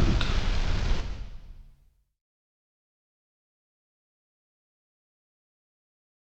and.